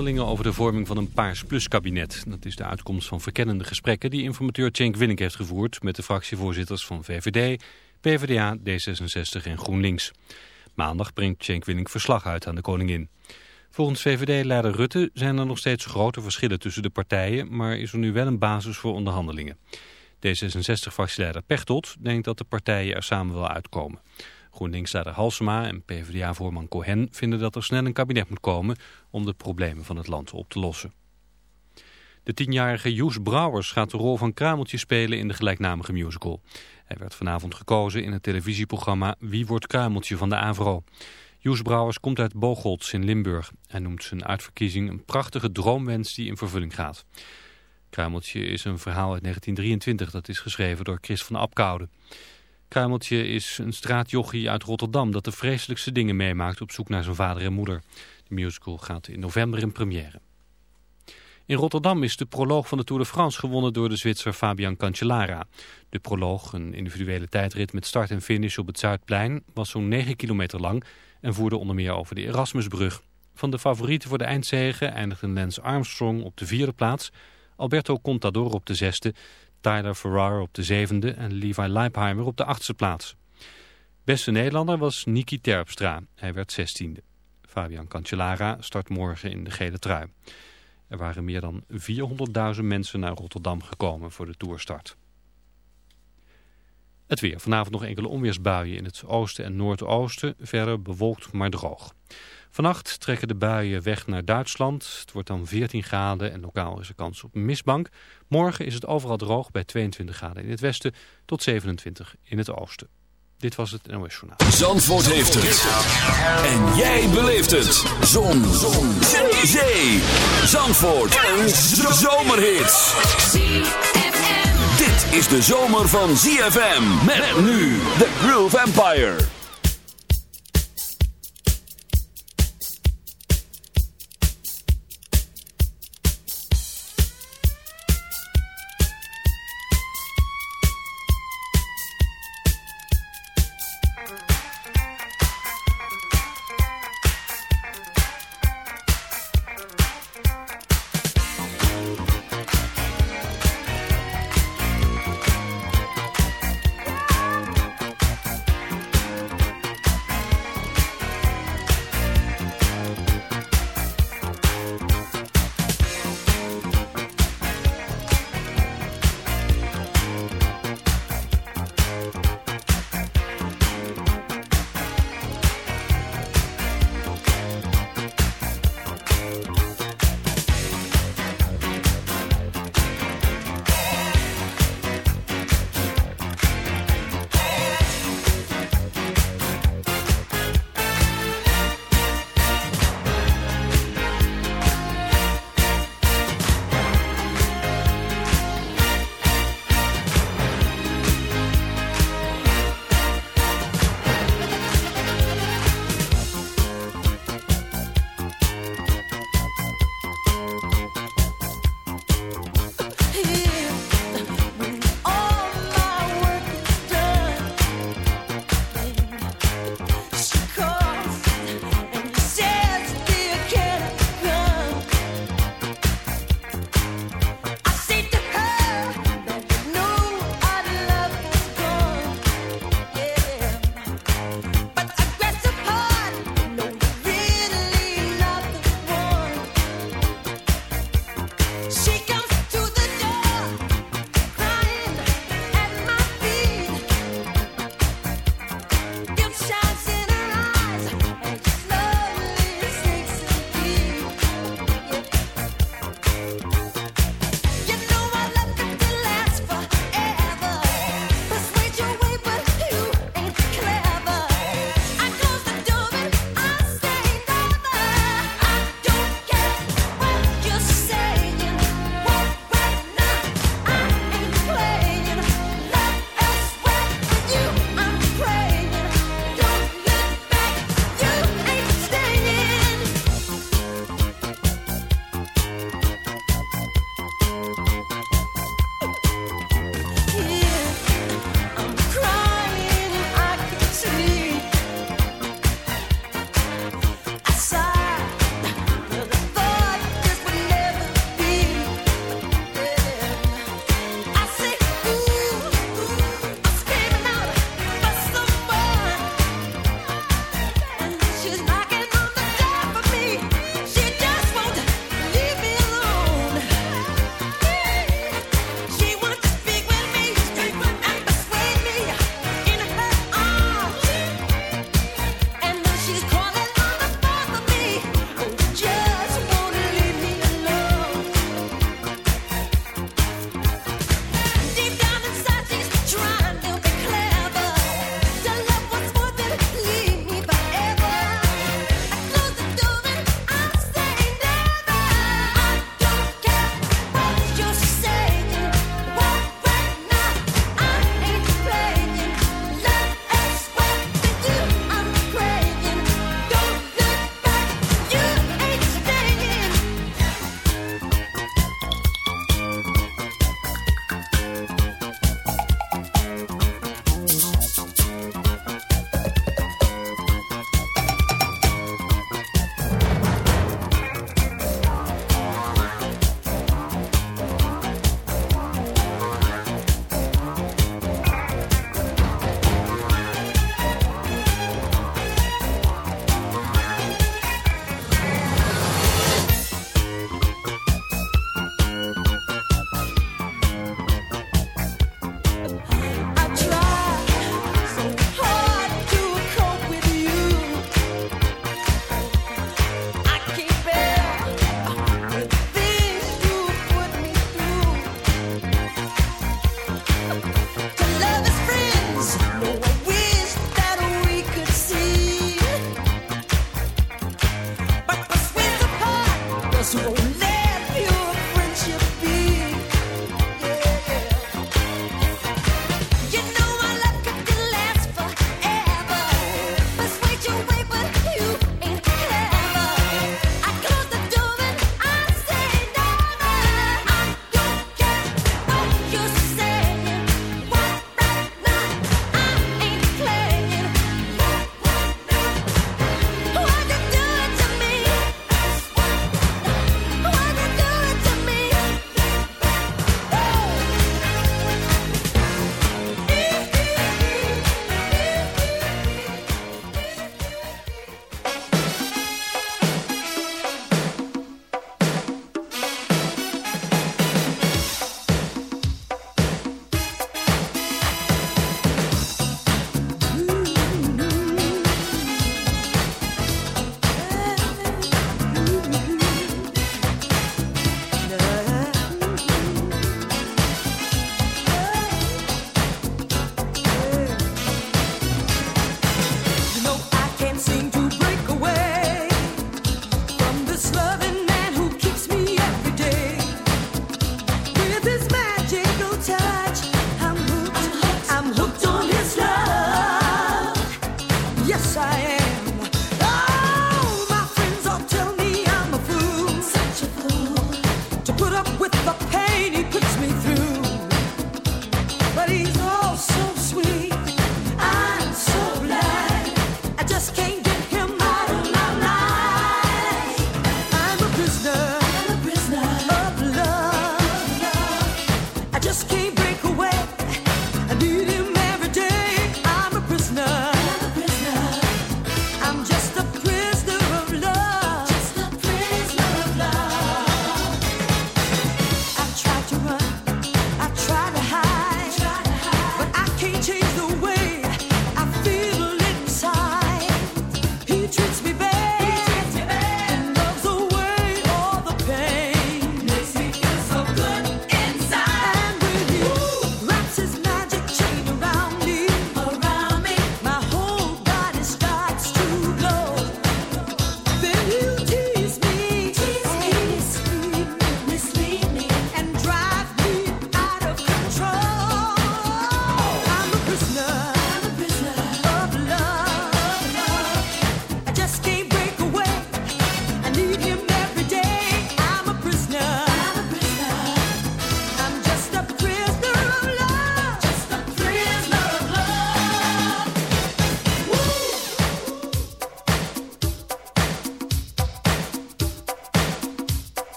over de vorming van een Paars Plus kabinet. Dat is de uitkomst van verkennende gesprekken die informateur Cenk Willink heeft gevoerd met de fractievoorzitters van VVD, PvdA, D66 en GroenLinks. Maandag brengt Cenk Willink verslag uit aan de koningin. Volgens VVD-leider Rutte zijn er nog steeds grote verschillen tussen de partijen, maar is er nu wel een basis voor onderhandelingen. D66-fractieleider Pechtold denkt dat de partijen er samen wel uitkomen. GroenLinks-leider Halsema en PvdA-voorman Cohen vinden dat er snel een kabinet moet komen om de problemen van het land op te lossen. De tienjarige Joes Brouwers gaat de rol van Krameltje spelen in de gelijknamige musical. Hij werd vanavond gekozen in het televisieprogramma Wie wordt Kruimeltje van de AVRO. Joes Brouwers komt uit Bogolds in Limburg. Hij noemt zijn uitverkiezing een prachtige droomwens die in vervulling gaat. Kruimeltje is een verhaal uit 1923 dat is geschreven door Chris van Apkoude. Kruimeltje is een straatjochie uit Rotterdam dat de vreselijkste dingen meemaakt op zoek naar zijn vader en moeder. De musical gaat in november in première. In Rotterdam is de proloog van de Tour de France gewonnen door de Zwitser Fabian Cancellara. De proloog, een individuele tijdrit met start en finish op het Zuidplein, was zo'n 9 kilometer lang en voerde onder meer over de Erasmusbrug. Van de favorieten voor de eindzege eindigden Lance Armstrong op de vierde plaats, Alberto Contador op de zesde, Tyler Farrar op de zevende en Levi Leipheimer op de achtste plaats. Beste Nederlander was Niki Terpstra. Hij werd zestiende. Fabian Cancellara start morgen in de gele trui. Er waren meer dan 400.000 mensen naar Rotterdam gekomen voor de toerstart. Het weer. Vanavond nog enkele onweersbuien in het oosten en noordoosten. Verder bewolkt maar droog. Vannacht trekken de buien weg naar Duitsland. Het wordt dan 14 graden en lokaal is er kans op mistbank. Morgen is het overal droog bij 22 graden in het westen tot 27 in het oosten. Dit was het NOS Journaal. Zandvoort heeft het. En jij beleeft het. Zon. Zon. Zee. Zandvoort. Een zomerhit. Dit is de zomer van ZFM. Met nu The Groove Empire.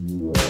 Música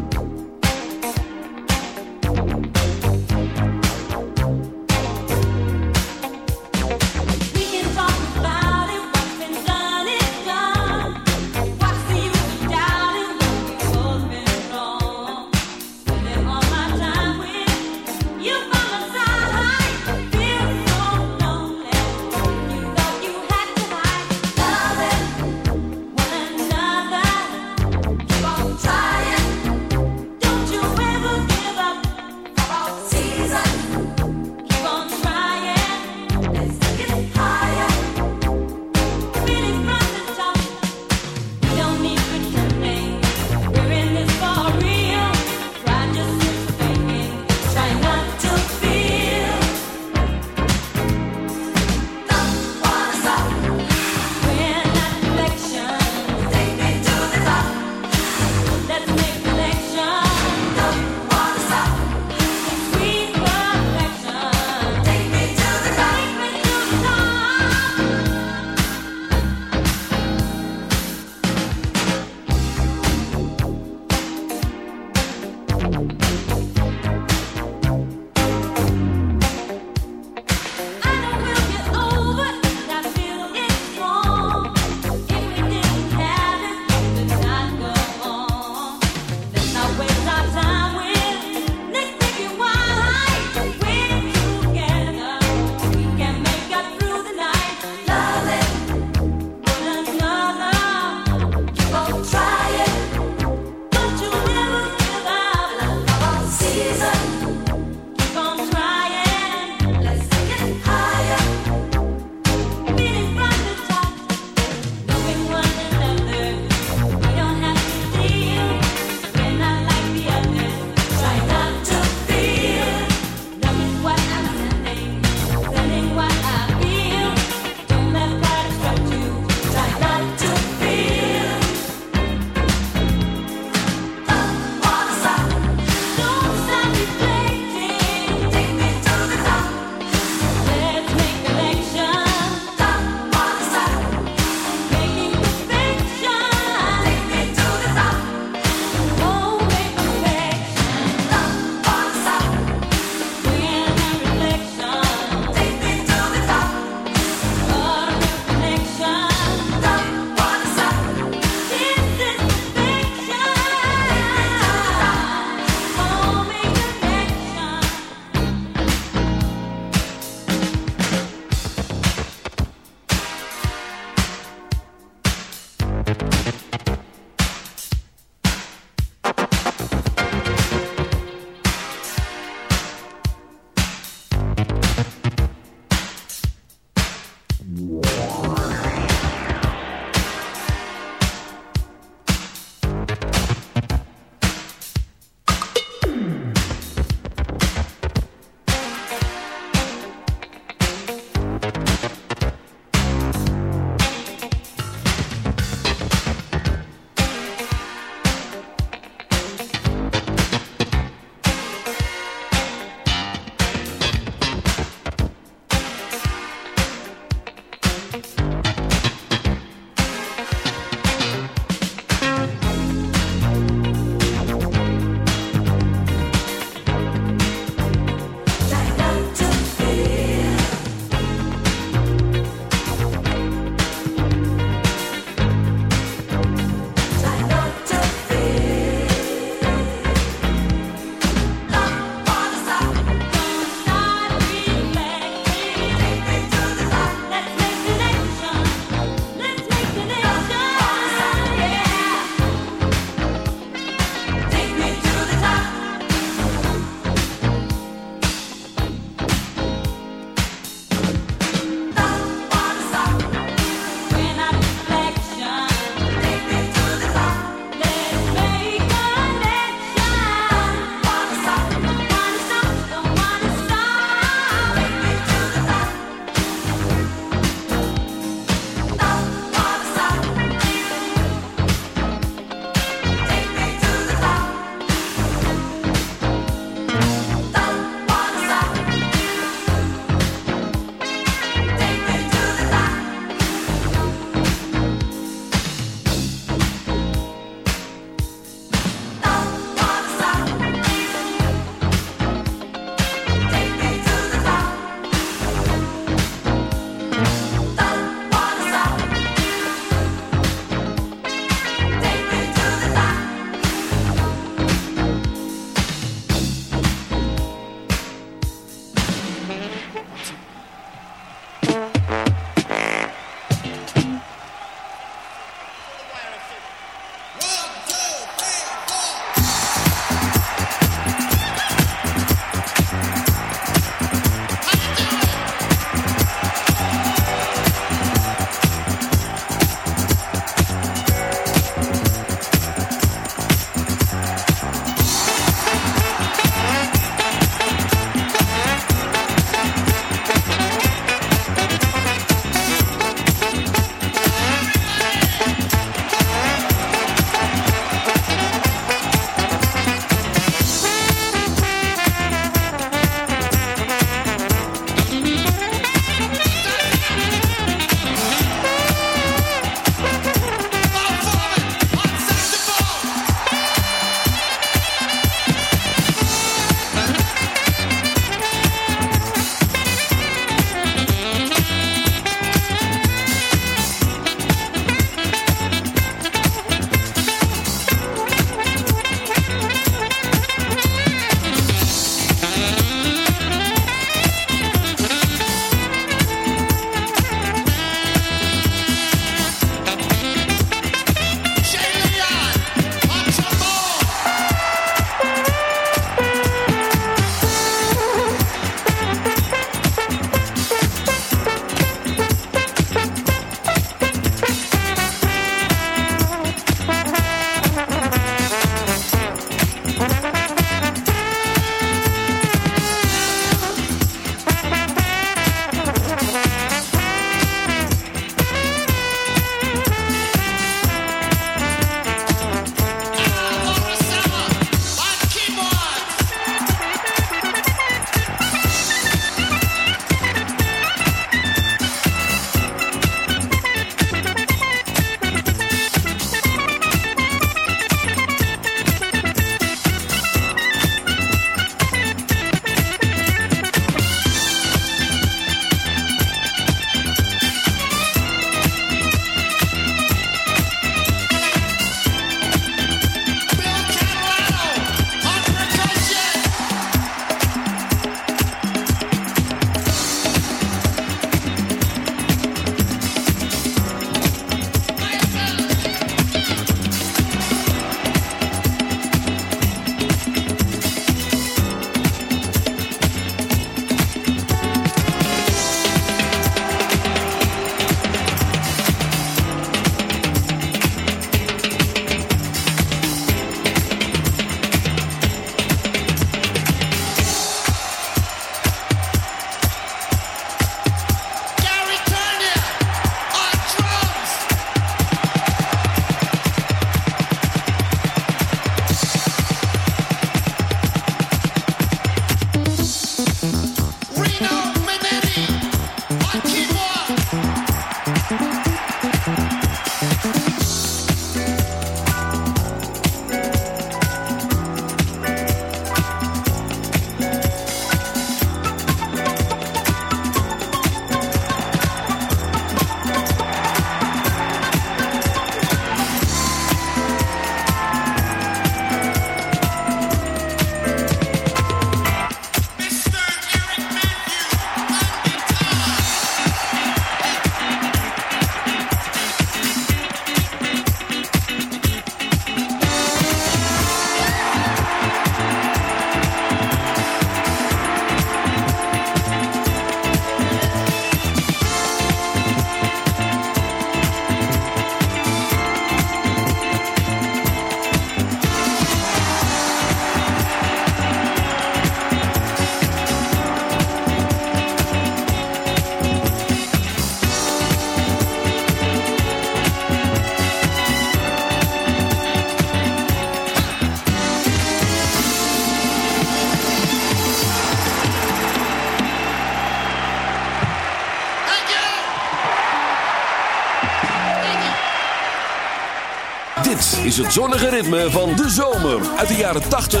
het zonnige ritme van de zomer uit de jaren 80.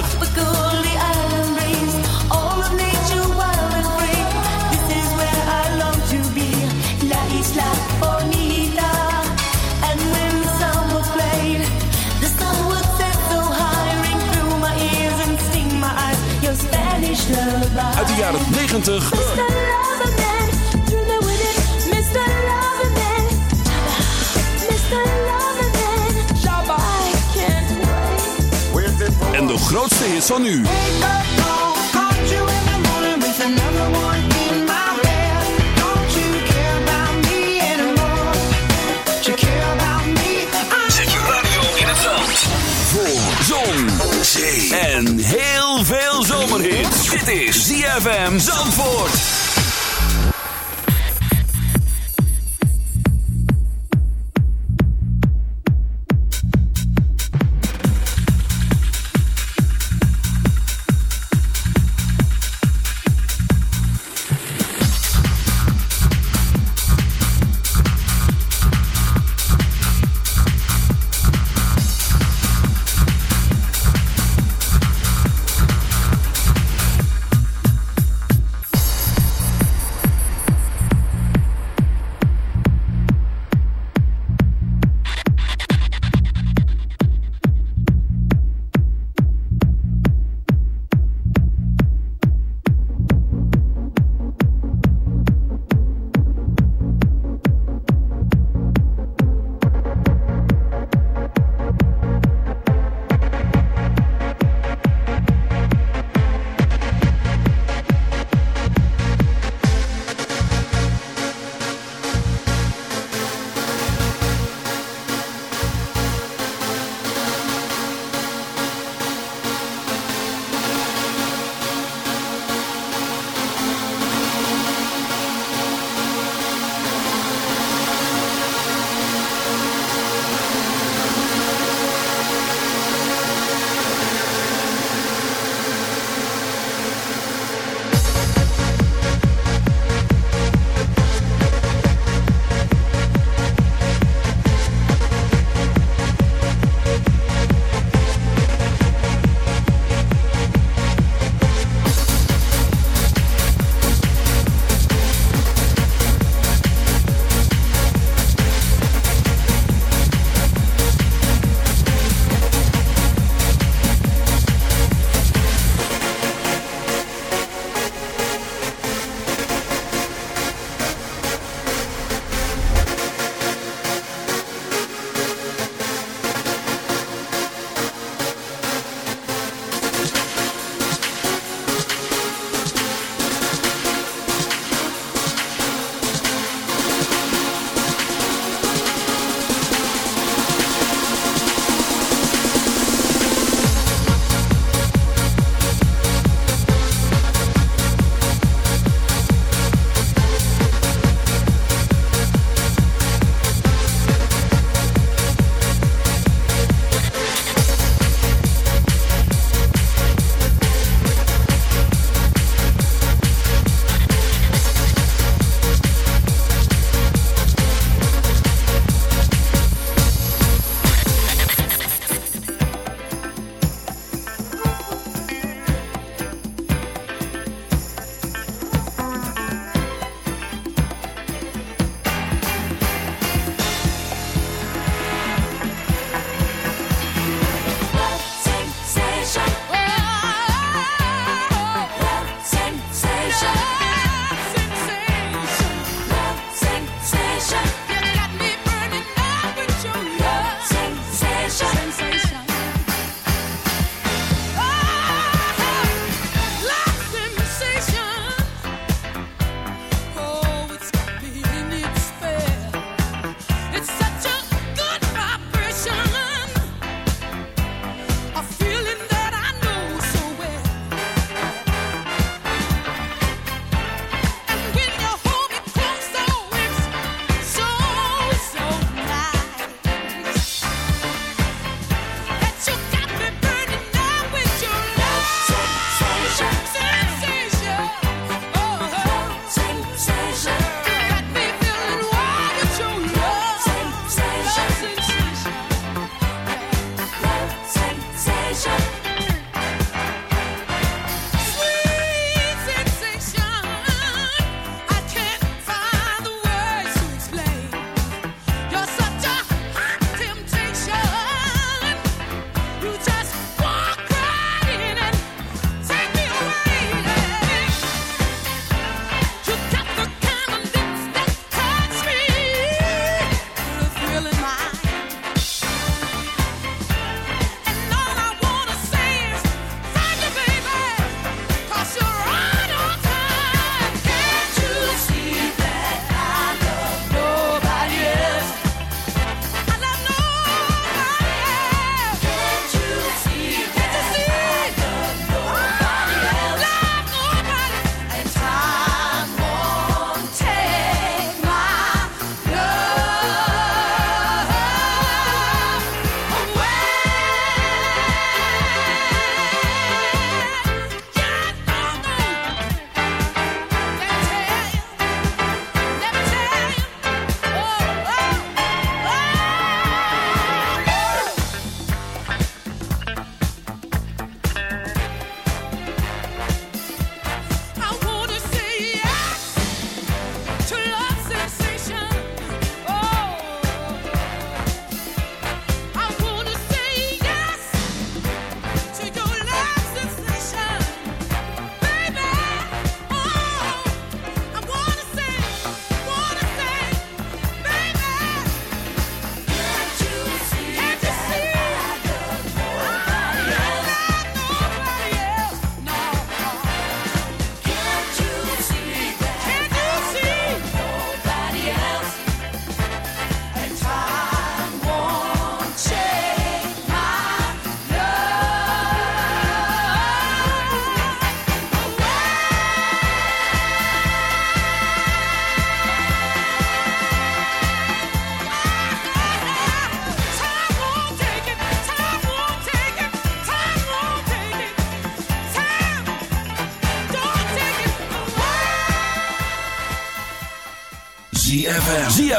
Uit de jaren 90. Grootste hits van nu. Zet je radio in het zand. Voor zon, zee en heel veel zomerhits. Dit is ZFM Zandvoort.